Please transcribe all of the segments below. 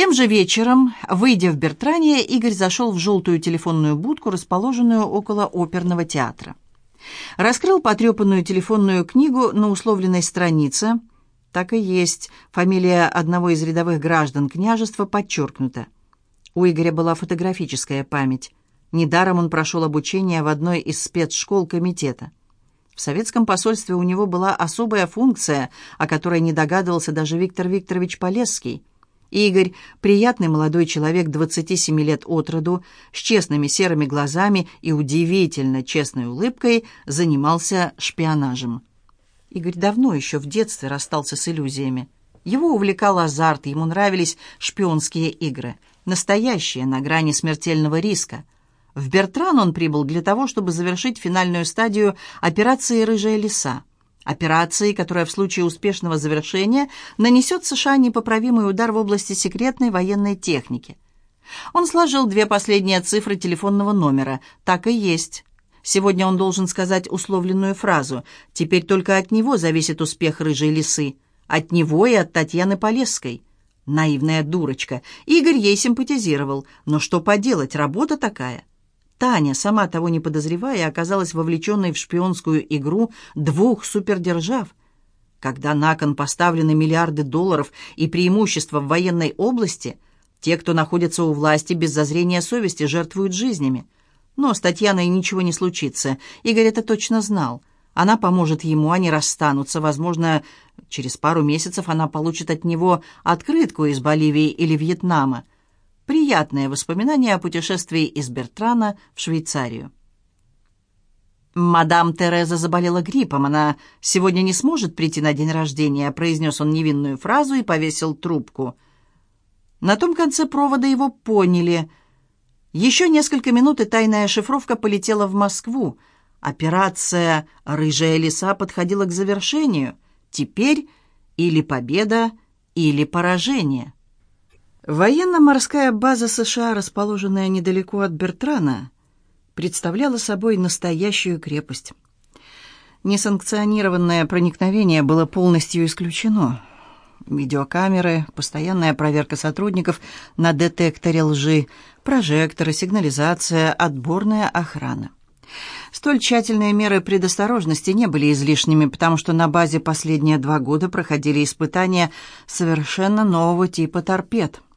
Тем же вечером, выйдя в Бертране, Игорь зашел в желтую телефонную будку, расположенную около оперного театра. Раскрыл потрепанную телефонную книгу на условленной странице. Так и есть, фамилия одного из рядовых граждан княжества подчеркнута. У Игоря была фотографическая память. Недаром он прошел обучение в одной из спецшкол комитета. В советском посольстве у него была особая функция, о которой не догадывался даже Виктор Викторович Полесский. Игорь, приятный молодой человек 27 лет от роду, с честными серыми глазами и удивительно честной улыбкой, занимался шпионажем. Игорь давно еще в детстве расстался с иллюзиями. Его увлекал азарт, ему нравились шпионские игры, настоящие, на грани смертельного риска. В Бертран он прибыл для того, чтобы завершить финальную стадию операции «Рыжая лиса», Операции, которая в случае успешного завершения нанесет США непоправимый удар в области секретной военной техники. Он сложил две последние цифры телефонного номера. Так и есть. Сегодня он должен сказать условленную фразу. Теперь только от него зависит успех рыжей лисы. От него и от Татьяны Полесской. Наивная дурочка. Игорь ей симпатизировал. Но что поделать, работа такая. Таня, сама того не подозревая, оказалась вовлеченной в шпионскую игру двух супердержав. Когда на кон поставлены миллиарды долларов и преимущества в военной области, те, кто находится у власти без зазрения совести, жертвуют жизнями. Но с Татьяной ничего не случится. Игорь это точно знал. Она поможет ему, они расстанутся. Возможно, через пару месяцев она получит от него открытку из Боливии или Вьетнама приятные воспоминания о путешествии из Бертрана в Швейцарию. «Мадам Тереза заболела гриппом, она сегодня не сможет прийти на день рождения», произнес он невинную фразу и повесил трубку. На том конце провода его поняли. Еще несколько минут, и тайная шифровка полетела в Москву. Операция «Рыжая лиса» подходила к завершению. Теперь или победа, или поражение. Военно-морская база США, расположенная недалеко от Бертрана, представляла собой настоящую крепость. Несанкционированное проникновение было полностью исключено. Видеокамеры, постоянная проверка сотрудников на детекторе лжи, прожекторы, сигнализация, отборная охрана. Столь тщательные меры предосторожности не были излишними, потому что на базе последние два года проходили испытания совершенно нового типа торпед –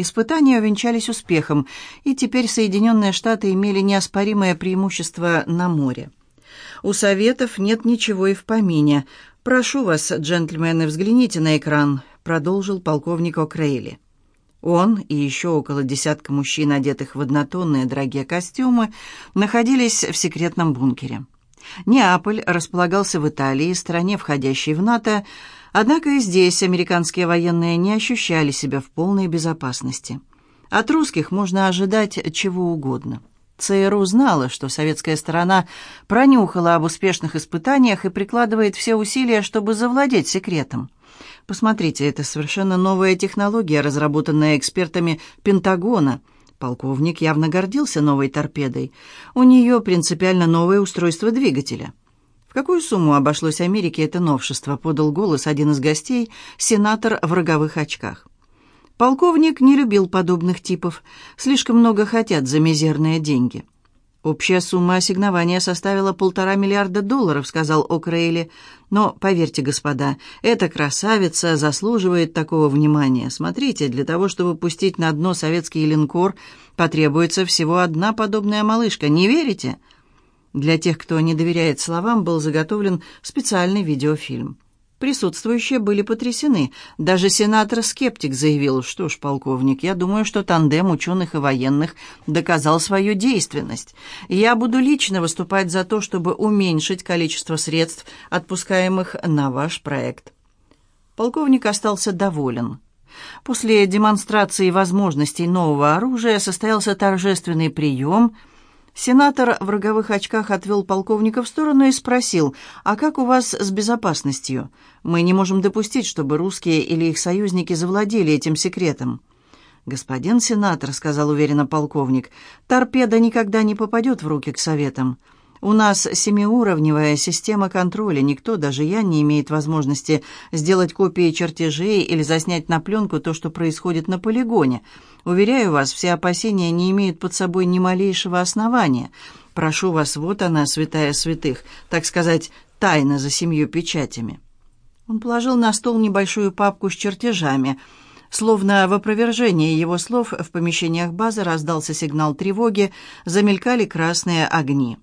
Испытания увенчались успехом, и теперь Соединенные Штаты имели неоспоримое преимущество на море. У Советов нет ничего и в помине. «Прошу вас, джентльмены, взгляните на экран», — продолжил полковник О'Крейли. Он и еще около десятка мужчин, одетых в однотонные дорогие костюмы, находились в секретном бункере. Неаполь располагался в Италии, стране, входящей в НАТО, Однако и здесь американские военные не ощущали себя в полной безопасности. От русских можно ожидать чего угодно. ЦРУ знала, что советская сторона пронюхала об успешных испытаниях и прикладывает все усилия, чтобы завладеть секретом. Посмотрите, это совершенно новая технология, разработанная экспертами Пентагона. Полковник явно гордился новой торпедой. У нее принципиально новое устройство двигателя – «В какую сумму обошлось Америке это новшество?» — подал голос один из гостей, сенатор в роговых очках. Полковник не любил подобных типов. Слишком много хотят за мизерные деньги. «Общая сумма ассигнования составила полтора миллиарда долларов», — сказал О'Крейли. «Но, поверьте, господа, эта красавица заслуживает такого внимания. Смотрите, для того, чтобы пустить на дно советский линкор, потребуется всего одна подобная малышка. Не верите?» Для тех, кто не доверяет словам, был заготовлен специальный видеофильм. Присутствующие были потрясены. Даже сенатор-скептик заявил, что ж, полковник, я думаю, что тандем ученых и военных доказал свою действенность. Я буду лично выступать за то, чтобы уменьшить количество средств, отпускаемых на ваш проект. Полковник остался доволен. После демонстрации возможностей нового оружия состоялся торжественный прием – Сенатор в роговых очках отвел полковника в сторону и спросил, «А как у вас с безопасностью? Мы не можем допустить, чтобы русские или их союзники завладели этим секретом». «Господин сенатор», — сказал уверенно полковник, — «торпеда никогда не попадет в руки к советам. У нас семиуровневая система контроля. Никто, даже я, не имеет возможности сделать копии чертежей или заснять на пленку то, что происходит на полигоне. Уверяю вас, все опасения не имеют под собой ни малейшего основания. Прошу вас, вот она, святая святых, так сказать, тайна за семью печатями». Он положил на стол небольшую папку с чертежами. Словно в опровержении его слов в помещениях базы раздался сигнал тревоги, замелькали красные огни.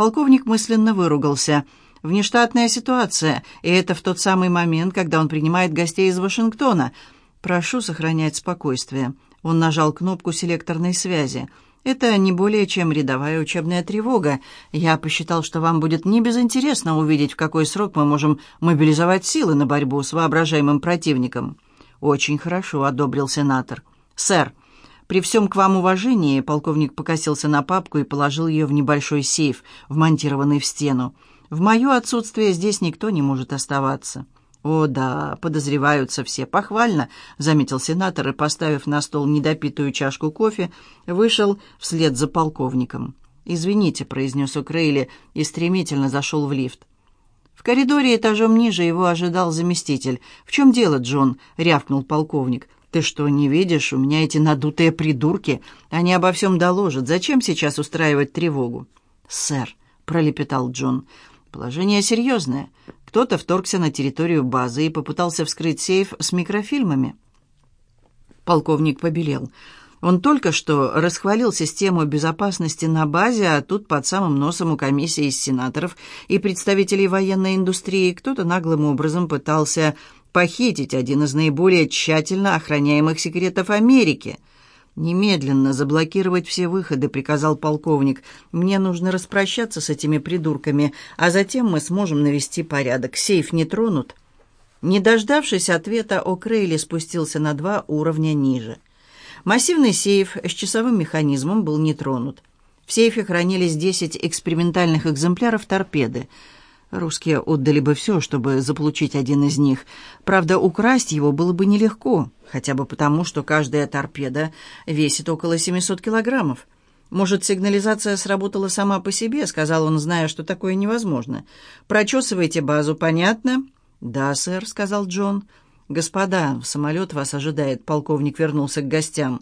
Полковник мысленно выругался. «Внештатная ситуация, и это в тот самый момент, когда он принимает гостей из Вашингтона. Прошу сохранять спокойствие». Он нажал кнопку селекторной связи. «Это не более чем рядовая учебная тревога. Я посчитал, что вам будет небезынтересно увидеть, в какой срок мы можем мобилизовать силы на борьбу с воображаемым противником». «Очень хорошо», — одобрил сенатор. «Сэр, при всем к вам уважении», — полковник покосился на папку и положил ее в небольшой сейф, вмонтированный в стену. «В мое отсутствие здесь никто не может оставаться». «О, да, подозреваются все. Похвально», — заметил сенатор и, поставив на стол недопитую чашку кофе, вышел вслед за полковником. «Извините», — произнес Укрейли и стремительно зашел в лифт. В коридоре этажом ниже его ожидал заместитель. «В чем дело, Джон?» — рявкнул полковник. «Ты что, не видишь? У меня эти надутые придурки. Они обо всем доложат. Зачем сейчас устраивать тревогу?» «Сэр», — пролепетал Джон, — «положение серьезное. Кто-то вторгся на территорию базы и попытался вскрыть сейф с микрофильмами. Полковник побелел. Он только что расхвалил систему безопасности на базе, а тут под самым носом у комиссии из сенаторов и представителей военной индустрии кто-то наглым образом пытался похитить один из наиболее тщательно охраняемых секретов Америки — «Немедленно заблокировать все выходы», — приказал полковник. «Мне нужно распрощаться с этими придурками, а затем мы сможем навести порядок. Сейф не тронут». Не дождавшись ответа, О'Крейли спустился на два уровня ниже. Массивный сейф с часовым механизмом был не тронут. В сейфе хранились 10 экспериментальных экземпляров торпеды — Русские отдали бы все, чтобы заполучить один из них. Правда, украсть его было бы нелегко, хотя бы потому, что каждая торпеда весит около 700 килограммов. «Может, сигнализация сработала сама по себе», — сказал он, зная, что такое невозможно. «Прочесывайте базу, понятно?» «Да, сэр», — сказал Джон. «Господа, самолет вас ожидает», — полковник вернулся к гостям.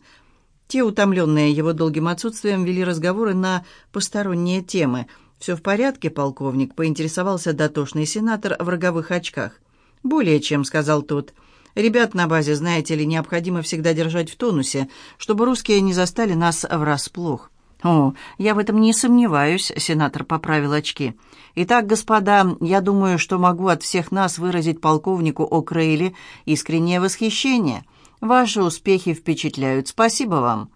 Те, утомленные его долгим отсутствием, вели разговоры на посторонние темы — «Все в порядке, полковник?» — поинтересовался дотошный сенатор в роговых очках. «Более чем», — сказал тот. «Ребят на базе, знаете ли, необходимо всегда держать в тонусе, чтобы русские не застали нас врасплох». «О, я в этом не сомневаюсь», — сенатор поправил очки. «Итак, господа, я думаю, что могу от всех нас выразить полковнику О'Крейли искреннее восхищение. Ваши успехи впечатляют. Спасибо вам».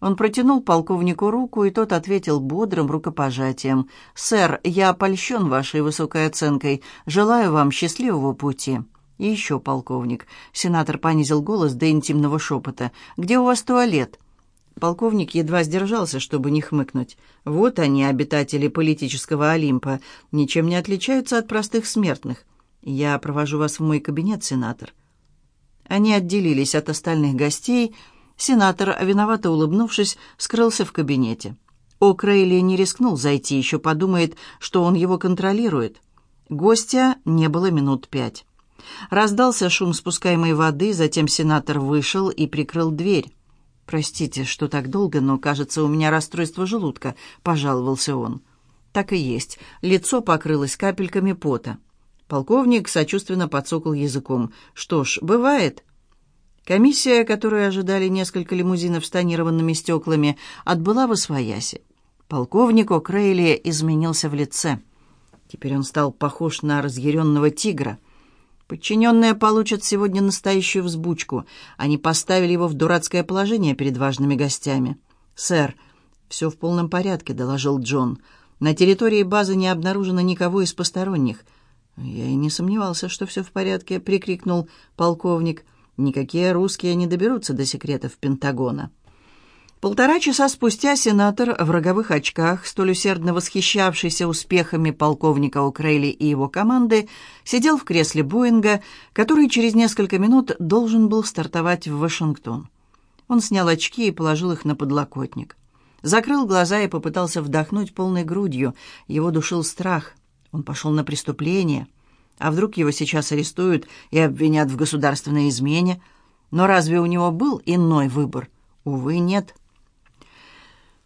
Он протянул полковнику руку, и тот ответил бодрым рукопожатием. «Сэр, я польщен вашей высокой оценкой. Желаю вам счастливого пути». «И еще, полковник». Сенатор понизил голос до интимного шепота. «Где у вас туалет?» Полковник едва сдержался, чтобы не хмыкнуть. «Вот они, обитатели политического Олимпа, ничем не отличаются от простых смертных. Я провожу вас в мой кабинет, сенатор». Они отделились от остальных гостей, — Сенатор, виновато улыбнувшись, скрылся в кабинете. О'Крейли не рискнул зайти, еще подумает, что он его контролирует. Гостя не было минут пять. Раздался шум спускаемой воды, затем сенатор вышел и прикрыл дверь. «Простите, что так долго, но, кажется, у меня расстройство желудка», — пожаловался он. Так и есть. Лицо покрылось капельками пота. Полковник сочувственно подсокал языком. «Что ж, бывает. Комиссия, которую ожидали несколько лимузинов с тонированными стеклами, отбыла в Освояси. Полковник О'Крейли изменился в лице. Теперь он стал похож на разъяренного тигра. Подчиненные получат сегодня настоящую взбучку. Они поставили его в дурацкое положение перед важными гостями. «Сэр, все в полном порядке», — доложил Джон. «На территории базы не обнаружено никого из посторонних». «Я и не сомневался, что все в порядке», — прикрикнул полковник. «Полковник». Никакие русские не доберутся до секретов Пентагона. Полтора часа спустя сенатор в роговых очках, столь усердно восхищавшийся успехами полковника Укрейли и его команды, сидел в кресле Боинга, который через несколько минут должен был стартовать в Вашингтон. Он снял очки и положил их на подлокотник. Закрыл глаза и попытался вдохнуть полной грудью. Его душил страх. Он пошел на преступление. А вдруг его сейчас арестуют и обвинят в государственной измене? Но разве у него был иной выбор? Увы, нет.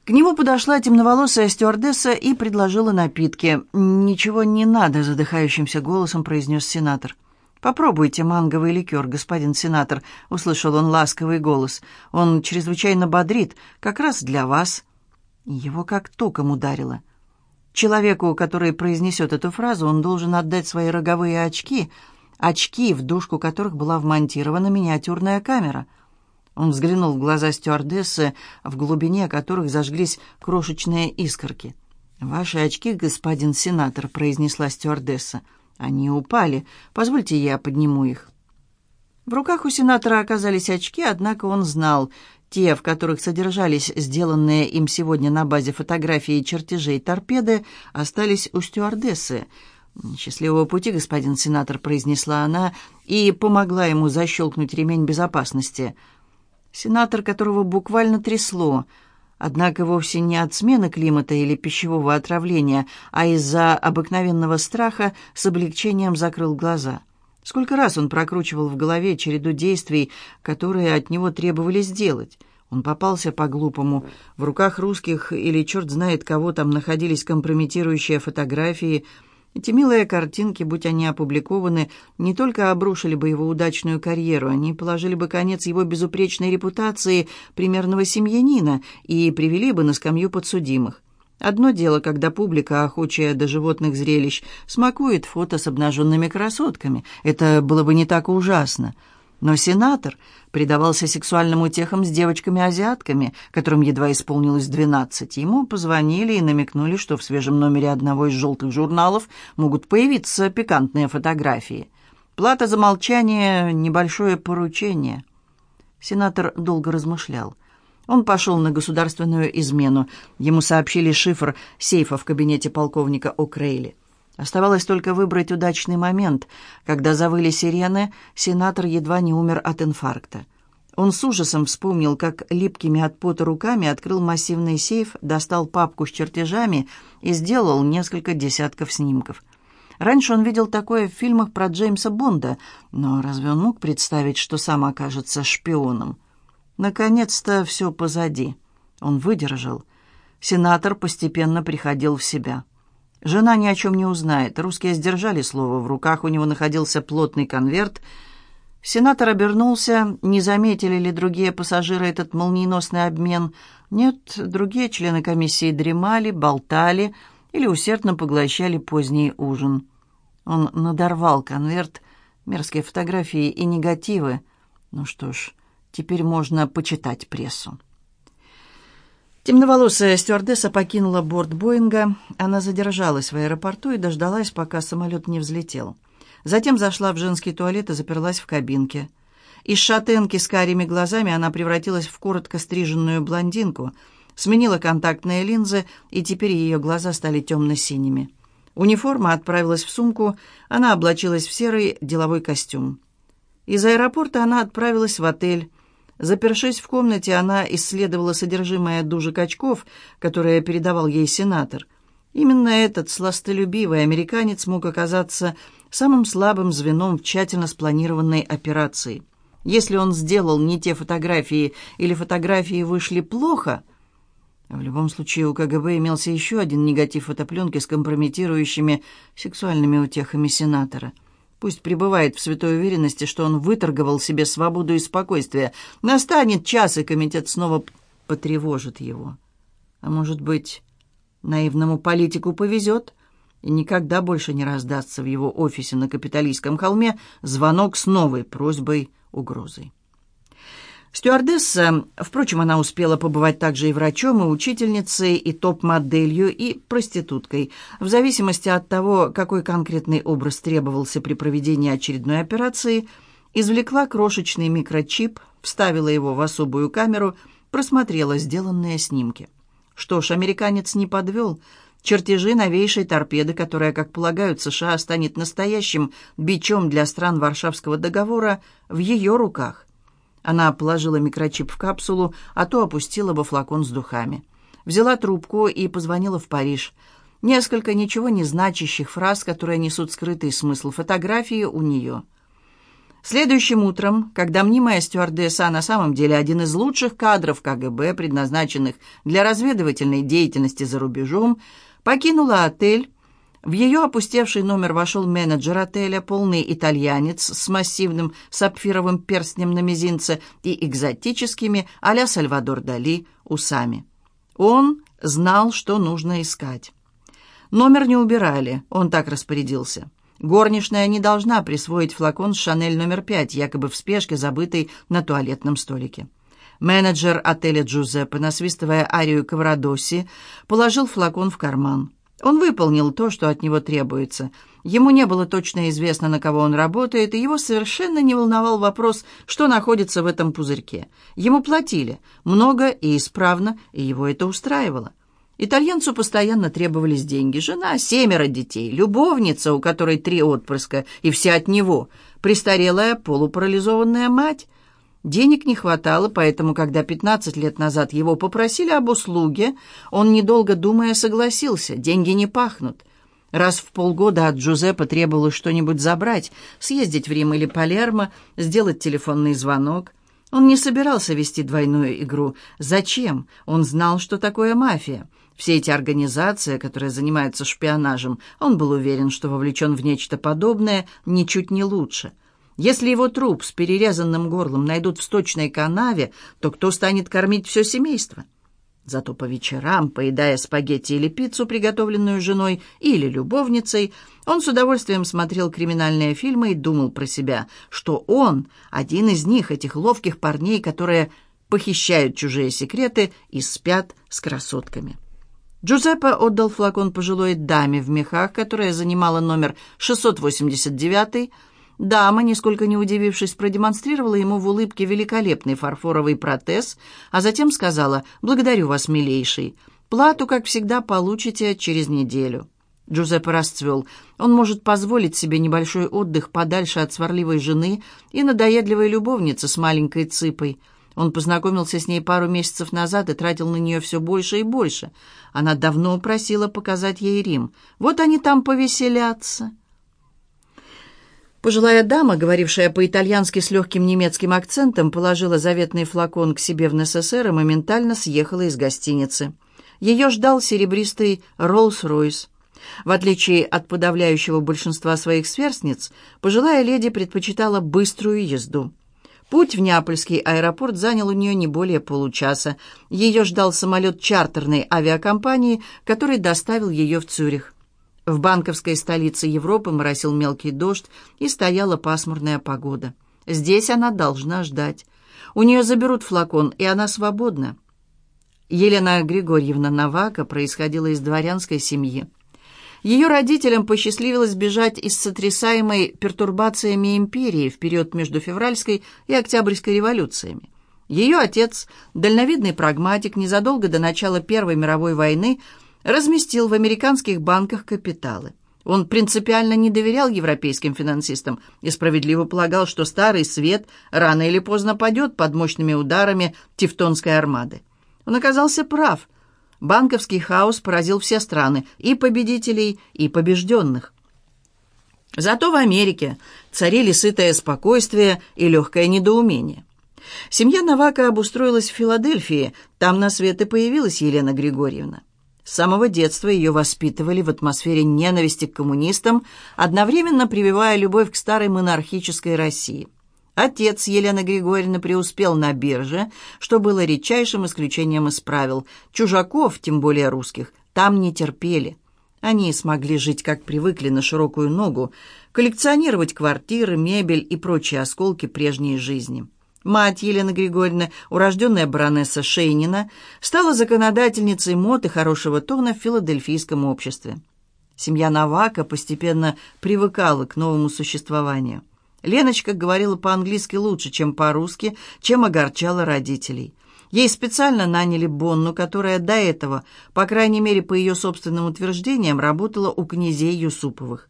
К нему подошла темноволосая стюардесса и предложила напитки. «Ничего не надо», — задыхающимся голосом произнес сенатор. «Попробуйте манговый ликер, господин сенатор», — услышал он ласковый голос. «Он чрезвычайно бодрит, как раз для вас». Его как током ударило. Человеку, который произнесет эту фразу, он должен отдать свои роговые очки, очки, в дужку которых была вмонтирована миниатюрная камера. Он взглянул в глаза стюардессы, в глубине которых зажглись крошечные искорки. «Ваши очки, господин сенатор», — произнесла стюардесса. «Они упали. Позвольте, я подниму их». В руках у сенатора оказались очки, однако он знал, те, в которых содержались сделанные им сегодня на базе фотографии и чертежей торпеды, остались у стюардессы. «Счастливого пути, господин сенатор», — произнесла она и помогла ему защелкнуть ремень безопасности. Сенатор, которого буквально трясло, однако вовсе не от смены климата или пищевого отравления, а из-за обыкновенного страха с облегчением закрыл глаза — Сколько раз он прокручивал в голове череду действий, которые от него требовали сделать. Он попался по-глупому. В руках русских или черт знает кого там находились компрометирующие фотографии. Эти милые картинки, будь они опубликованы, не только обрушили бы его удачную карьеру, они положили бы конец его безупречной репутации примерного семьянина и привели бы на скамью подсудимых. Одно дело, когда публика, охочая до животных зрелищ, смакует фото с обнаженными красотками. Это было бы не так ужасно. Но сенатор предавался сексуальным утехам с девочками-азиатками, которым едва исполнилось двенадцать. Ему позвонили и намекнули, что в свежем номере одного из желтых журналов могут появиться пикантные фотографии. Плата за молчание — небольшое поручение. Сенатор долго размышлял. Он пошел на государственную измену. Ему сообщили шифр сейфа в кабинете полковника О'Крейли. Оставалось только выбрать удачный момент. Когда завыли сирены, сенатор едва не умер от инфаркта. Он с ужасом вспомнил, как липкими от пота руками открыл массивный сейф, достал папку с чертежами и сделал несколько десятков снимков. Раньше он видел такое в фильмах про Джеймса Бонда, но разве он мог представить, что сам окажется шпионом? Наконец-то все позади. Он выдержал. Сенатор постепенно приходил в себя. Жена ни о чем не узнает. Русские сдержали слово. В руках у него находился плотный конверт. Сенатор обернулся. Не заметили ли другие пассажиры этот молниеносный обмен? Нет, другие члены комиссии дремали, болтали или усердно поглощали поздний ужин. Он надорвал конверт, мерзкие фотографии и негативы. Ну что ж, Теперь можно почитать прессу. Темноволосая стюардесса покинула борт Боинга. Она задержалась в аэропорту и дождалась, пока самолет не взлетел. Затем зашла в женский туалет и заперлась в кабинке. Из шатенки с карими глазами она превратилась в коротко стриженную блондинку, сменила контактные линзы, и теперь ее глаза стали темно-синими. Униформа отправилась в сумку, она облачилась в серый деловой костюм. Из аэропорта она отправилась в отель, Запершись в комнате, она исследовала содержимое дужек очков, которые передавал ей сенатор. Именно этот сластолюбивый американец мог оказаться самым слабым звеном в тщательно спланированной операции. Если он сделал не те фотографии или фотографии вышли плохо, в любом случае у КГБ имелся еще один негатив фотопленки с компрометирующими сексуальными утехами сенатора – Пусть пребывает в святой уверенности, что он выторговал себе свободу и спокойствие. Настанет час, и комитет снова потревожит его. А может быть, наивному политику повезет, и никогда больше не раздастся в его офисе на капиталистском холме звонок с новой просьбой, угрозой. Стюардесса, впрочем, она успела побывать также и врачом, и учительницей, и топ-моделью, и проституткой, в зависимости от того, какой конкретный образ требовался при проведении очередной операции, извлекла крошечный микрочип, вставила его в особую камеру, просмотрела сделанные снимки. Что ж, американец не подвел. Чертежи новейшей торпеды, которая, как полагают США, станет настоящим бичом для стран Варшавского договора, в ее руках – она положила микрочип в капсулу, а то опустила бы флакон с духами. взяла трубку и позвонила в Париж. Несколько ничего не значащих фраз, которые несут скрытый смысл фотографии у нее. Следующим утром, когда мнимая стюардесса на самом деле один из лучших кадров КГБ, предназначенных для разведывательной деятельности за рубежом, покинула отель, в ее опустевший номер вошел менеджер отеля, полный итальянец с массивным сапфировым перстнем на мизинце и экзотическими а-ля Сальвадор Дали усами. Он знал, что нужно искать. Номер не убирали, он так распорядился. Горничная не должна присвоить флакон «Шанель номер пять», якобы в спешке, забытый на туалетном столике. Менеджер отеля Джузеппе, насвистывая арию Каврадоси, положил флакон в карман. Он выполнил то, что от него требуется. Ему не было точно известно, на кого он работает, и его совершенно не волновал вопрос, что находится в этом пузырьке. Ему платили, много и исправно, и его это устраивало. Итальянцу постоянно требовались деньги. Жена, семеро детей, любовница, у которой три отпрыска, и все от него, престарелая полупарализованная мать. Денег не хватало, поэтому, когда 15 лет назад его попросили об услуге, он, недолго думая, согласился. Деньги не пахнут. Раз в полгода от Джузеппе требовалось что-нибудь забрать, съездить в Рим или Палермо, сделать телефонный звонок. Он не собирался вести двойную игру. Зачем? Он знал, что такое мафия. Все эти организации, которые занимаются шпионажем, он был уверен, что вовлечен в нечто подобное ничуть не лучше – если его труп с перерезанным горлом найдут в сточной канаве, то кто станет кормить все семейство? Зато по вечерам, поедая спагетти или пиццу, приготовленную женой или любовницей, он с удовольствием смотрел криминальные фильмы и думал про себя, что он один из них, этих ловких парней, которые похищают чужие секреты и спят с красотками. Джузеппе отдал флакон пожилой даме в мехах, которая занимала номер 689 Дама, нисколько не удивившись, продемонстрировала ему в улыбке великолепный фарфоровый протез, а затем сказала «Благодарю вас, милейший. Плату, как всегда, получите через неделю». Джузеппе расцвел. Он может позволить себе небольшой отдых подальше от сварливой жены и надоедливой любовницы с маленькой цыпой. Он познакомился с ней пару месяцев назад и тратил на нее все больше и больше. Она давно просила показать ей Рим. Вот они там повеселятся. Пожилая дама, говорившая по-итальянски с легким немецким акцентом, положила заветный флакон к себе в НССР и моментально съехала из гостиницы. Ее ждал серебристый Роллс-Ройс. В отличие от подавляющего большинства своих сверстниц, пожилая леди предпочитала быструю езду. Путь в Неапольский аэропорт занял у нее не более получаса. Ее ждал самолет чартерной авиакомпании, который доставил ее в Цюрих. В банковской столице Европы моросил мелкий дождь и стояла пасмурная погода. Здесь она должна ждать. У нее заберут флакон, и она свободна. Елена Григорьевна Навака происходила из дворянской семьи. Ее родителям посчастливилось бежать из сотрясаемой пертурбациями империи в период между февральской и октябрьской революциями. Ее отец, дальновидный прагматик, незадолго до начала Первой мировой войны разместил в американских банках капиталы. Он принципиально не доверял европейским финансистам и справедливо полагал, что Старый Свет рано или поздно падет под мощными ударами Тевтонской армады. Он оказался прав. Банковский хаос поразил все страны, и победителей, и побежденных. Зато в Америке царили сытое спокойствие и легкое недоумение. Семья Навака обустроилась в Филадельфии, там на свет и появилась Елена Григорьевна. С самого детства ее воспитывали в атмосфере ненависти к коммунистам, одновременно прививая любовь к старой монархической России. Отец Елены Григорьевны преуспел на бирже, что было редчайшим исключением из правил. Чужаков, тем более русских, там не терпели. Они смогли жить, как привыкли, на широкую ногу, коллекционировать квартиры, мебель и прочие осколки прежней жизни. Мать Елена Григорьевна, урожденная баронесса Шейнина, стала законодательницей мод и хорошего тона в филадельфийском обществе. Семья Навака постепенно привыкала к новому существованию. Леночка говорила по-английски лучше, чем по-русски, чем огорчала родителей. Ей специально наняли Бонну, которая до этого, по крайней мере по ее собственным утверждениям, работала у князей Юсуповых.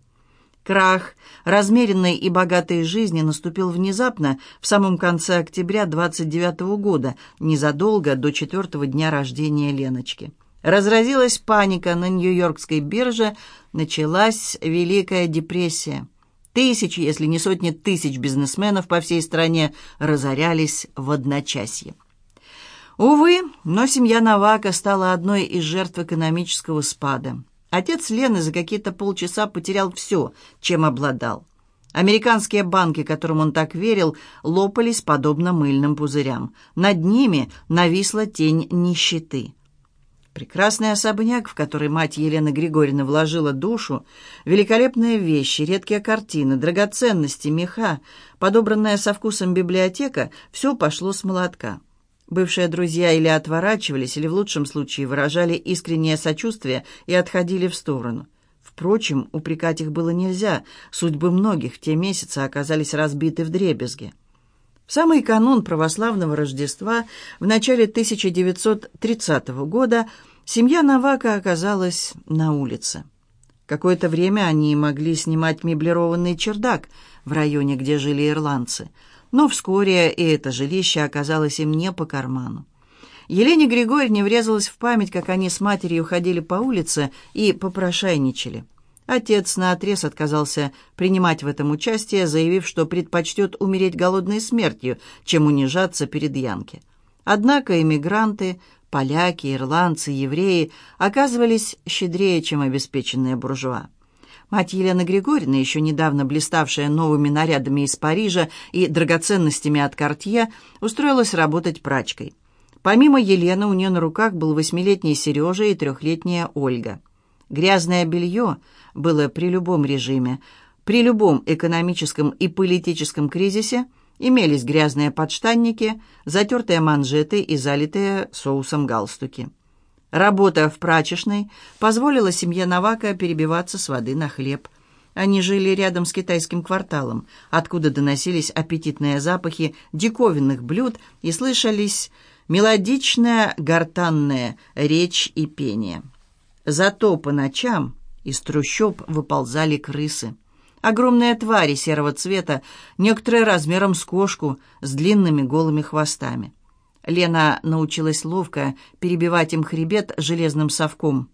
Крах размеренной и богатой жизни наступил внезапно, в самом конце октября 29 -го года, незадолго до четвертого дня рождения Леночки. Разразилась паника на Нью-Йоркской бирже, началась Великая депрессия. Тысячи, если не сотни тысяч бизнесменов по всей стране разорялись в одночасье. Увы, но семья Навака стала одной из жертв экономического спада. Отец Лены за какие-то полчаса потерял все, чем обладал. Американские банки, которым он так верил, лопались подобно мыльным пузырям. Над ними нависла тень нищеты. Прекрасный особняк, в который мать Елены Григорьевны вложила душу, великолепные вещи, редкие картины, драгоценности, меха, подобранная со вкусом библиотека, все пошло с молотка. Бывшие друзья или отворачивались, или в лучшем случае выражали искреннее сочувствие и отходили в сторону. Впрочем, упрекать их было нельзя, судьбы многих в те месяцы оказались разбиты в дребезги. В самый канун православного Рождества в начале 1930 года семья Навака оказалась на улице. Какое-то время они могли снимать меблированный чердак в районе, где жили ирландцы, но вскоре и это жилище оказалось им не по карману. Елене Григорьевне врезалась в память, как они с матерью ходили по улице и попрошайничали. Отец наотрез отказался принимать в этом участие, заявив, что предпочтет умереть голодной смертью, чем унижаться перед Янки. Однако эмигранты, поляки, ирландцы, евреи оказывались щедрее, чем обеспеченные буржуа. Мать Елены Григорьевны, еще недавно блиставшая новыми нарядами из Парижа и драгоценностями от Кортье, устроилась работать прачкой. Помимо Елены у нее на руках был восьмилетний Сережа и трехлетняя Ольга. Грязное белье было при любом режиме, при любом экономическом и политическом кризисе имелись грязные подштанники, затертые манжеты и залитые соусом галстуки. Работа в прачечной позволила семье Навака перебиваться с воды на хлеб. Они жили рядом с китайским кварталом, откуда доносились аппетитные запахи диковинных блюд и слышались мелодичная гортанная речь и пение. Зато по ночам из трущоб выползали крысы. Огромные твари серого цвета, некоторые размером с кошку, с длинными голыми хвостами. Лена научилась ловко перебивать им хребет железным совком.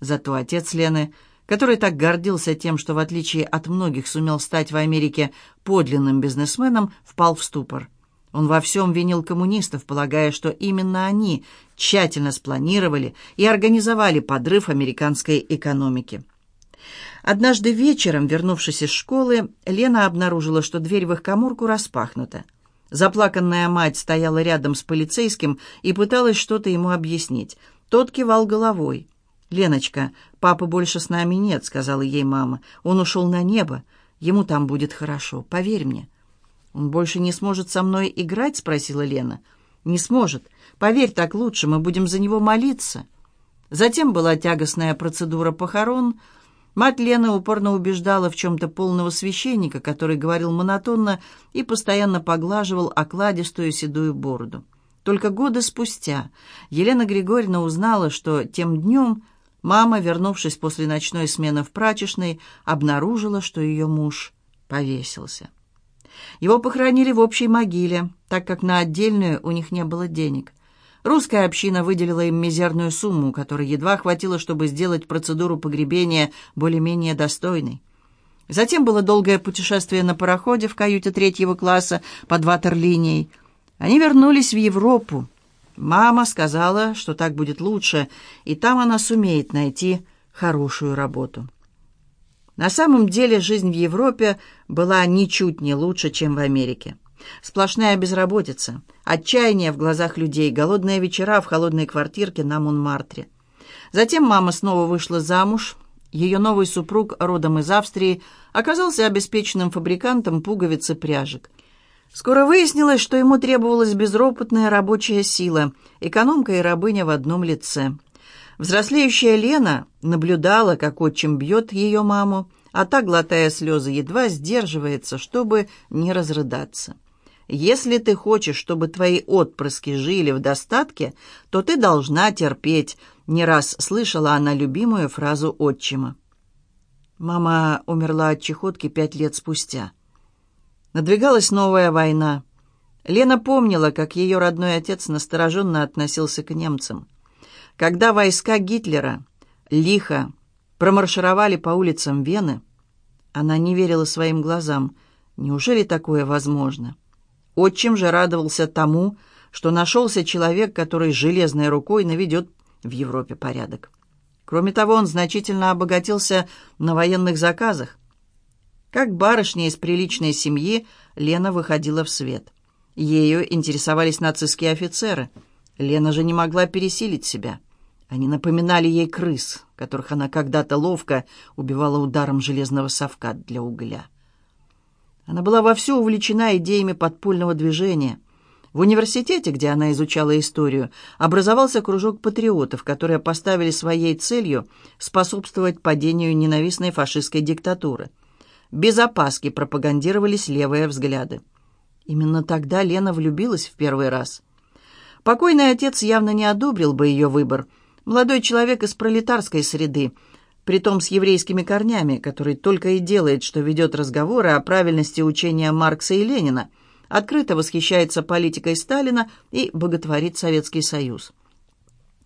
Зато отец Лены, который так гордился тем, что в отличие от многих сумел стать в Америке подлинным бизнесменом, впал в ступор. Он во всем винил коммунистов, полагая, что именно они тщательно спланировали и организовали подрыв американской экономики. Однажды вечером, вернувшись из школы, Лена обнаружила, что дверь в их коморку распахнута. Заплаканная мать стояла рядом с полицейским и пыталась что-то ему объяснить. Тот кивал головой. «Леночка, папы больше с нами нет», — сказала ей мама. «Он ушел на небо. Ему там будет хорошо, поверь мне». «Он больше не сможет со мной играть?» — спросила Лена. «Не сможет. Поверь, так лучше. Мы будем за него молиться». Затем была тягостная процедура похорон. Мать Лены упорно убеждала в чем-то полного священника, который говорил монотонно и постоянно поглаживал окладистую седую бороду. Только годы спустя Елена Григорьевна узнала, что тем днем мама, вернувшись после ночной смены в прачечной, обнаружила, что ее муж повесился. Его похоронили в общей могиле, так как на отдельную у них не было денег. Русская община выделила им мизерную сумму, которой едва хватило, чтобы сделать процедуру погребения более-менее достойной. Затем было долгое путешествие на пароходе в каюте третьего класса под ватерлинией. Они вернулись в Европу. Мама сказала, что так будет лучше, и там она сумеет найти хорошую работу. На самом деле жизнь в Европе была ничуть не лучше, чем в Америке. Сплошная безработица, отчаяние в глазах людей, голодные вечера в холодной квартирке на Монмартре. Затем мама снова вышла замуж. Ее новый супруг, родом из Австрии, оказался обеспеченным фабрикантом пуговиц и пряжек. Скоро выяснилось, что ему требовалась безропотная рабочая сила, экономка и рабыня в одном лице – Взрослеющая Лена наблюдала, как отчим бьет ее маму, а та, глотая слезы, едва сдерживается, чтобы не разрыдаться. «Если ты хочешь, чтобы твои отпрыски жили в достатке, то ты должна терпеть», — не раз слышала она любимую фразу отчима. Мама умерла от чехотки пять лет спустя. Надвигалась новая война. Лена помнила, как ее родной отец настороженно относился к немцам. Когда войска Гитлера лихо промаршировали по улицам Вены, она не верила своим глазам. Неужели такое возможно? Отчим же радовался тому, что нашелся человек, который железной рукой наведет в Европе порядок. Кроме того, он значительно обогатился на военных заказах. Как барышня из приличной семьи, Лена выходила в свет. Ею интересовались нацистские офицеры. Лена же не могла пересилить себя. Они напоминали ей крыс, которых она когда-то ловко убивала ударом железного совка для угля. Она была вовсю увлечена идеями подпольного движения. В университете, где она изучала историю, образовался кружок патриотов, которые поставили своей целью способствовать падению ненавистной фашистской диктатуры. Без опаски пропагандировались левые взгляды. Именно тогда Лена влюбилась в первый раз. Покойный отец явно не одобрил бы ее выбор. Молодой человек из пролетарской среды, притом с еврейскими корнями, который только и делает, что ведет разговоры о правильности учения Маркса и Ленина – открыто восхищается политикой Сталина и боготворит Советский Союз.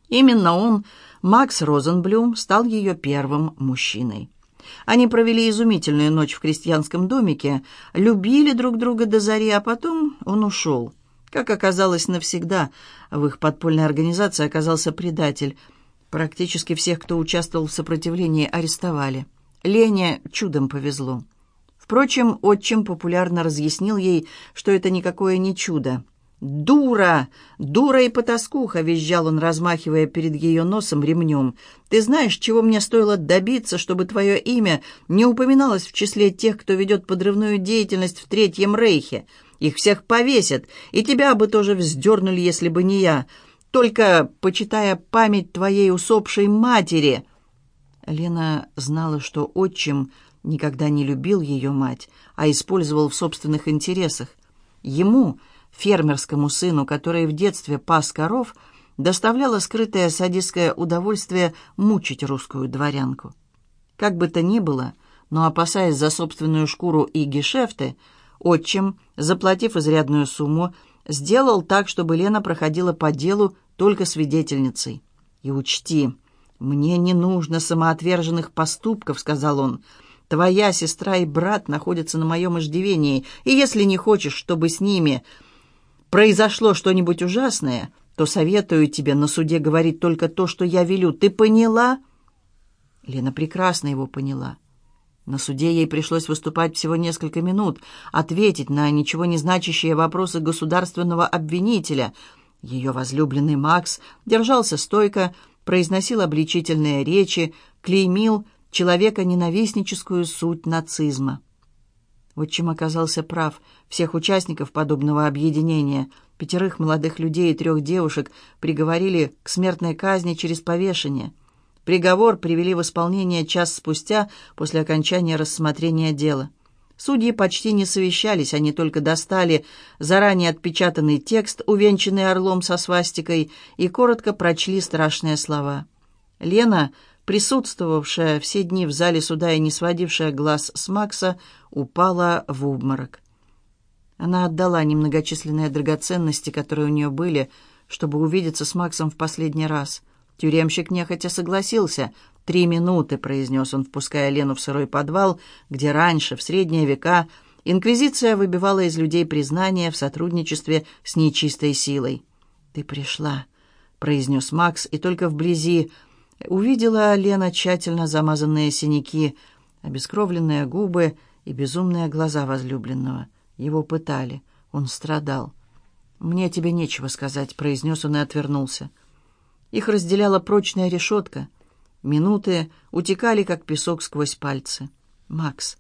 Именно он, Макс Розенблюм, стал ее первым мужчиной. Они провели изумительную ночь в крестьянском домике, любили друг друга до зари, а потом он ушел. Как оказалось навсегда, в их подпольной организации оказался предатель. Практически всех, кто участвовал в сопротивлении, арестовали. Лене чудом повезло. Впрочем, отчим популярно разъяснил ей, что это никакое не чудо. «Дура! Дура и потаскуха!» — визжал он, размахивая перед ее носом ремнем. «Ты знаешь, чего мне стоило добиться, чтобы твое имя не упоминалось в числе тех, кто ведет подрывную деятельность в Третьем Рейхе? Их всех повесят, и тебя бы тоже вздернули, если бы не я. Только почитая память твоей усопшей матери...» Лена знала, что отчим никогда не любил ее мать, а использовал в собственных интересах. Ему, фермерскому сыну, который в детстве пас коров, доставляло скрытое садистское удовольствие мучить русскую дворянку. Как бы то ни было, но опасаясь за собственную шкуру и гешефты, отчим, заплатив изрядную сумму, сделал так, чтобы Лена проходила по делу только свидетельницей. «И учти, мне не нужно самоотверженных поступков», — сказал он, — Твоя сестра и брат находятся на моем иждивении, и если не хочешь, чтобы с ними произошло что-нибудь ужасное, то советую тебе на суде говорить только то, что я велю. Ты поняла?» Лена прекрасно его поняла. На суде ей пришлось выступать всего несколько минут, ответить на ничего не значащие вопросы государственного обвинителя. Ее возлюбленный Макс держался стойко, произносил обличительные речи, клеймил человека-ненавистническую суть нацизма. Отчим оказался прав. Всех участников подобного объединения, пятерых молодых людей и трех девушек, приговорили к смертной казни через повешение. Приговор привели в исполнение час спустя после окончания рассмотрения дела. Судьи почти не совещались, они только достали заранее отпечатанный текст, увенчанный орлом со свастикой, и коротко прочли страшные слова. Лена присутствовавшая все дни в зале суда и не сводившая глаз с Макса, упала в обморок. Она отдала немногочисленные драгоценности, которые у нее были, чтобы увидеться с Максом в последний раз. Тюремщик нехотя согласился. «Три минуты», — произнес он, впуская Лену в сырой подвал, где раньше, в средние века, Инквизиция выбивала из людей признание в сотрудничестве с нечистой силой. «Ты пришла», — произнес Макс, и только вблизи Увидела Лена тщательно замазанные синяки, обескровленные губы и безумные глаза возлюбленного. Его пытали. Он страдал. «Мне тебе нечего сказать», — произнес он и отвернулся. Их разделяла прочная решетка. Минуты утекали, как песок сквозь пальцы. «Макс,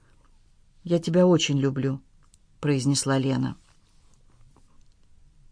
я тебя очень люблю», — произнесла Лена.